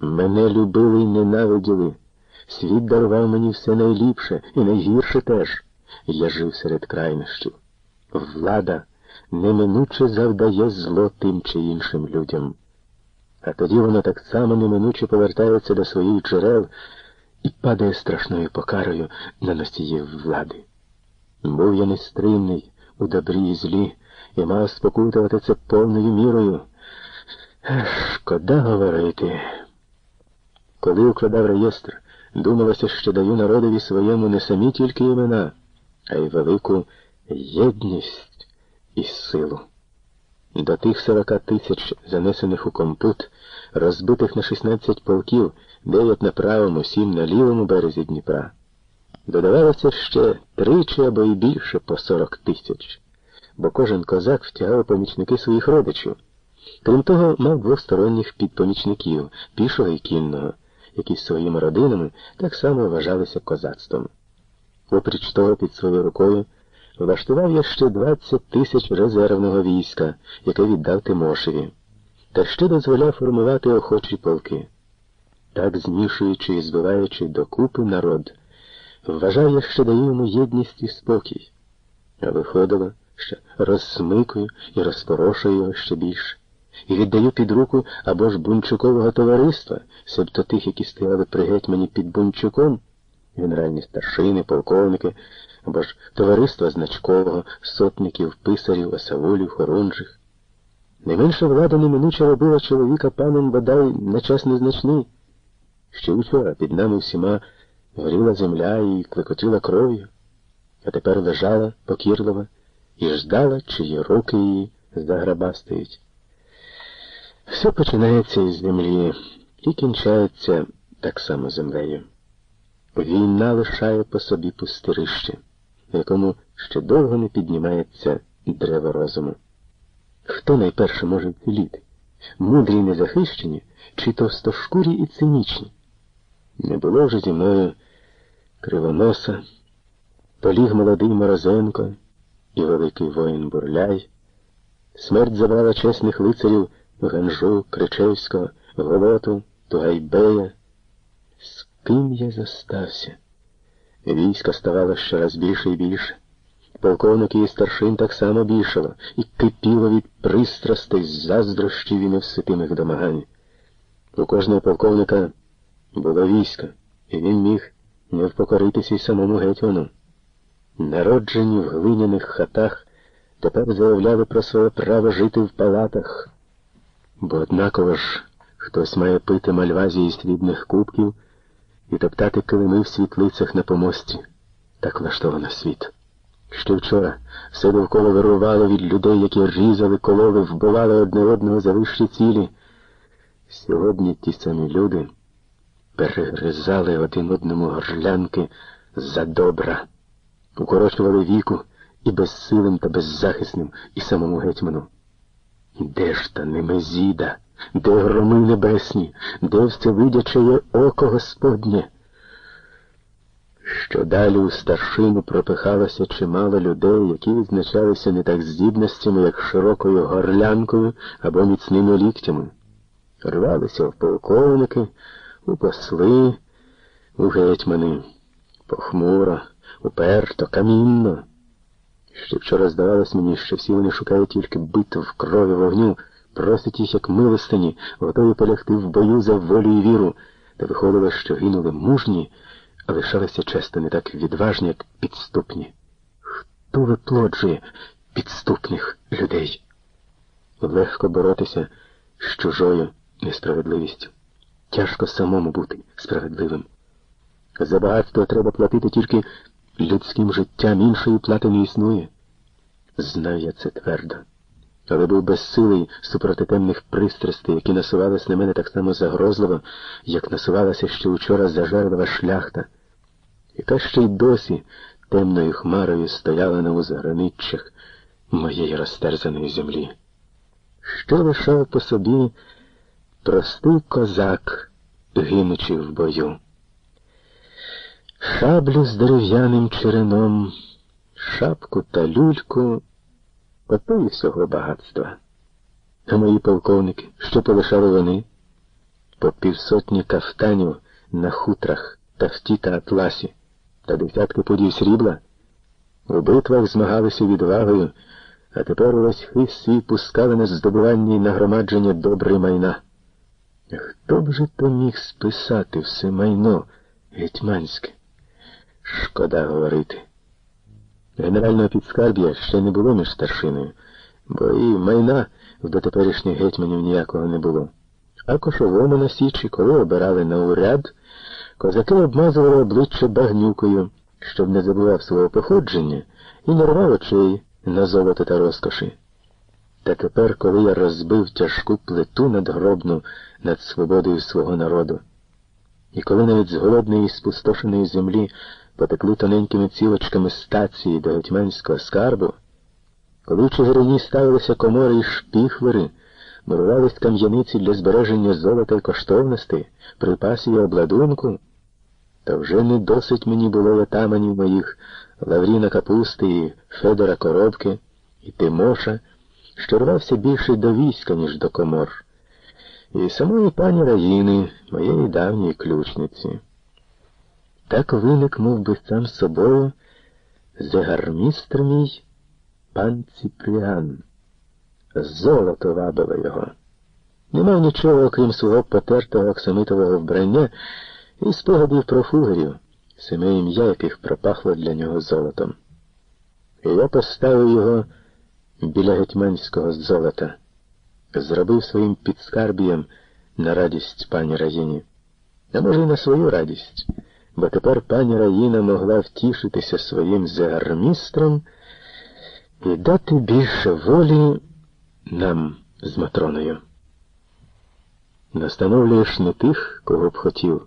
Мене любили і ненавиділи. Світ дарував мені все найліпше і найгірше теж. Я жив серед крайнощів. Влада неминуче завдає зло тим чи іншим людям. А тоді воно так само неминуче повертається до своїх джерел і падає страшною покарою на носіїв влади. Був я нестримний у добрі і злі і мав спокутувати це повною мірою. Шкода говорити. Коли укладав реєстр, думалося, що даю народові своєму не самі тільки імена, а й велику єдність і силу. До тих сорока тисяч, занесених у компут, розбитих на 16 полків, дев'ять на правому, сім на лівому березі Дніпра. Додавалося ще тричі або й більше по сорок тисяч, бо кожен козак втягав помічники своїх родичів. Крім того, мав двосторонніх підпомічників, пішого і кінного, які своїми родинами так само вважалися козацтвом. Опріч того, під своєю рукою влаштував я ще 20 тисяч резервного війська, яке віддав Тимошеві, та ще дозволяв формувати охочі полки. Так, змішуючи і збиваючи докупи народ, вважав я, що даю йому єдність і спокій, а виходило, що розсмикую і розпорошую його ще більше і віддаю під руку або ж бунчукового товариства, себто тих, які стояли при гетьмані під бунчуком, генеральні старшини, полковники, або ж товариства значкового, сотників, писарів, осавулів, хорунжих. Не менша влада неминуче робила чоловіка паном бодай на час незначний. Ще вчора під нами всіма горіла земля і клекотіла кров'ю, а тепер лежала покірлива і ждала, чиї руки її заграбастають. Все починається із землі і кінчається так само землею. Війна лишає по собі пустирище, в якому ще довго не піднімається древо розуму. Хто найперше може вціліти? Мудрі і незахищені, чи товстошкурі і цинічні? Не було вже зі мною кривоноса, поліг молодий Морозенко і великий воїн Бурляй. Смерть забрала чесних лицарів. Ганжу, Кричевського, Голоту, Тугайбея. З ким я зостався? Військо ставало щораз більше і більше. Полковники і старшин так само більшало і кипіло від пристрастей, заздрощів і невсипимих домагань. У кожного полковника було військо, і він міг не впокоритися й самому гетьману. Народжені в глиняних хатах тепер заявляли про своє право жити в палатах бо однаково ж хтось має пити мальвазії із срібних кубків і топтати килими в світлицях на помості. Так влаштовано світ. Ще вчора все довкола вирувало від людей, які різали, кололи, вбивали одне одного за вищі цілі. Сьогодні ті самі люди перегризали один одному горлянки за добра, укорочували віку і безсилим та беззахисним, і самому гетьману. Де ж та Немезіда, де громи небесні, де всевидяче око Господнє? Що далі у старшину пропихалося чимало людей, які відзначалися не так здібностями, як широкою горлянкою або міцними ліктями. Рвалися в полковники, у посли, у гетьмани, похмуро, уперто, камінно. Ще вчора здавалось мені, що всі вони шукають тільки битв, крові, вогню, просять їх, як милостині, готові полягти в бою за волю і віру, та виходило, що гинули мужні, а лишалися часто не так відважні, як підступні. Хто виплоджує підступних людей? Легко боротися з чужою несправедливістю. Тяжко самому бути справедливим. За багатство треба платити тільки людським життям іншої плати не існує. Знав я це твердо. Але був безсилий супроти темних пристрастей, які насувались на мене так само загрозливо, як насувалася ще вчора зажарлива шляхта, яка ще й досі темною хмарою стояла на узаграниччях моєї розтерзаної землі. Що лишав по собі простий козак, гинучи в бою? Шаблю з дерев'яним череном, шапку та люльку, ото і всього багатства. А мої полковники, що полишали вони? по півсотні кафтанів на хутрах, тафті та атласі, та десятки подій срібла. У битвах змагалися відвагою, а тепер увесь хист свій пускали на здобування і нагромадження добрий майна. Хто б же то міг списати все майно гетьманське? Шкода говорити. Генерального підскарб'я ще не було між старшиною, бо і майна в дотеперішніх гетьманів ніякого не було. А кошовому на січі, коли обирали на уряд, козаки обмазували обличчя багнюкою, щоб не забував свого походження, і не рвав очей на золото та розкоші. Та тепер, коли я розбив тяжку плиту надгробну над свободою свого народу, і коли навіть з голодної і спустошеної землі потекли тоненькими цілочками стації до гетьманського скарбу, коли в Чигирині ставилися комори і шпіхвери, мурувались кам'яниці для збереження золота й коштовностей, припасів і обладунку, то вже не досить мені було отаманів моїх Лавріна Капусти і Федора Коробки і Тимоша, що рвався більше до війська, ніж до комор, і самої пані Раїни, моєї давньої ключниці. Так виник, мов би, сам собою, загармістр мій пан Ціпріан. Золото вабило його. Не мав нічого, окрім свого потертого оксамитового вбрання і спогадів про фугерів, семи ім'я, яких пропахло для нього золотом. І я поставив його біля гетьманського золота, зробив своїм підскарбієм на радість пані Раїні, а може й на свою радість, бо тепер пані Раїна могла втішитися своїм загармістром і дати більше волі нам з Матроною. Настановлюєш не тих, кого б хотів.